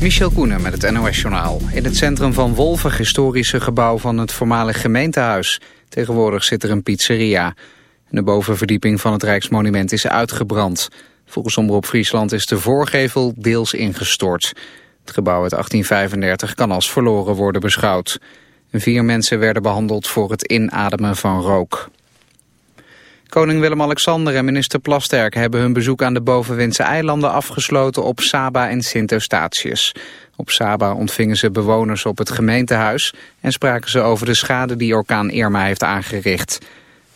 Michel Koenen met het NOS-journaal. In het centrum van Wolven, historische gebouw van het voormalig gemeentehuis. Tegenwoordig zit er een pizzeria. De bovenverdieping van het Rijksmonument is uitgebrand. Volgens Omroep Friesland is de voorgevel deels ingestort. Het gebouw uit 1835 kan als verloren worden beschouwd. Vier mensen werden behandeld voor het inademen van rook. Koning Willem-Alexander en minister Plasterk hebben hun bezoek aan de bovenwindse eilanden afgesloten op Saba en Sint Eustatius. Op Saba ontvingen ze bewoners op het gemeentehuis en spraken ze over de schade die orkaan Irma heeft aangericht.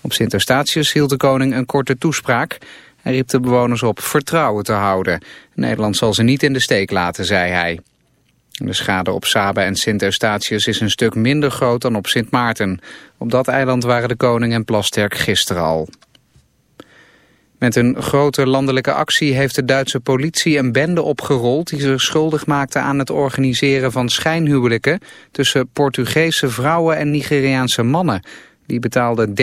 Op Sint Eustatius hield de koning een korte toespraak. Hij riep de bewoners op vertrouwen te houden. Nederland zal ze niet in de steek laten, zei hij. De schade op Saba en Sint Eustatius is een stuk minder groot dan op Sint Maarten. Op dat eiland waren de koning en Plasterk gisteren al. Met een grote landelijke actie heeft de Duitse politie een bende opgerold... die zich schuldig maakte aan het organiseren van schijnhuwelijken... tussen Portugese vrouwen en Nigeriaanse mannen. Die betaalden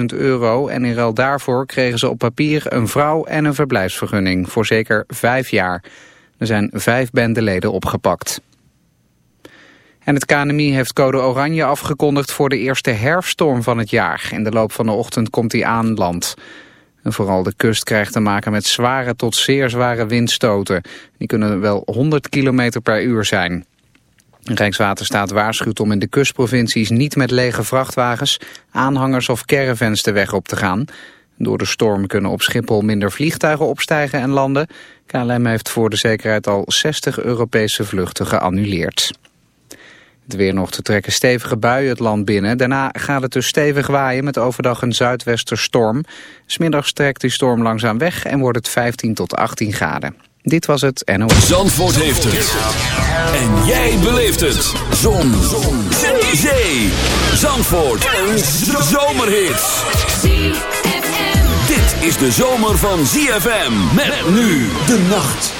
13.000 euro en in ruil daarvoor kregen ze op papier een vrouw en een verblijfsvergunning... voor zeker vijf jaar. Er zijn vijf bendeleden opgepakt. En het KNMI heeft code oranje afgekondigd voor de eerste herfststorm van het jaar. In de loop van de ochtend komt die aan land. En vooral de kust krijgt te maken met zware tot zeer zware windstoten. Die kunnen wel 100 km per uur zijn. Rijkswaterstaat waarschuwt om in de kustprovincies niet met lege vrachtwagens, aanhangers of caravans de weg op te gaan. Door de storm kunnen op Schiphol minder vliegtuigen opstijgen en landen. KLM heeft voor de zekerheid al 60 Europese vluchten geannuleerd. Weer nog te trekken stevige buien het land binnen. Daarna gaat het dus stevig waaien met overdag een zuidwesterstorm. Smiddags trekt die storm langzaam weg en wordt het 15 tot 18 graden. Dit was het NOS. Zandvoort heeft het. En jij beleeft het. Zon. Zon. Zee. Zee. Zandvoort. Een zomerhit. Dit is de zomer van ZFM. Met nu de nacht.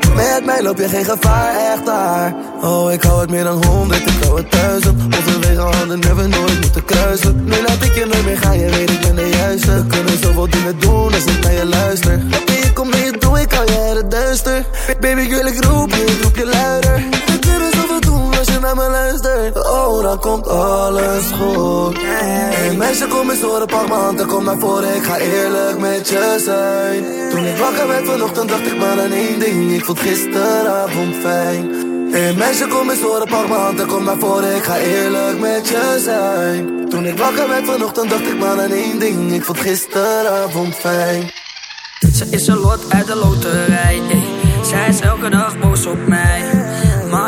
Met mij loop je geen gevaar, echt daar. Oh, ik hou het meer dan honderd, ik hou het duizend. Overwege handen hebben nooit moeten kruisen. Nu laat ik je nooit meer gaan, je weet ik ben de juiste. We kunnen zoveel dingen doen als ik naar je luister. Oké, ik kom mee, doe ik al het duister. Baby girl, ik roep je, roep je luider. Als je naar. Oh, dan komt alles goed. Hey meisje, kom eens horen, pak m'n hand en kom naar voren. Ik ga eerlijk met je zijn. Toen ik wakker werd vanochtend, dacht ik maar aan één ding. Ik vond gisteravond fijn. Hey meisje, kom eens horen, pak m'n hand en kom naar voren. Ik ga eerlijk met je zijn. Toen ik wakker werd vanochtend, dacht ik maar aan één ding. Ik vond gisteravond fijn. Ze is een lot uit de loterij. ey. Zij is elke dag boos op mij.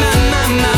na na na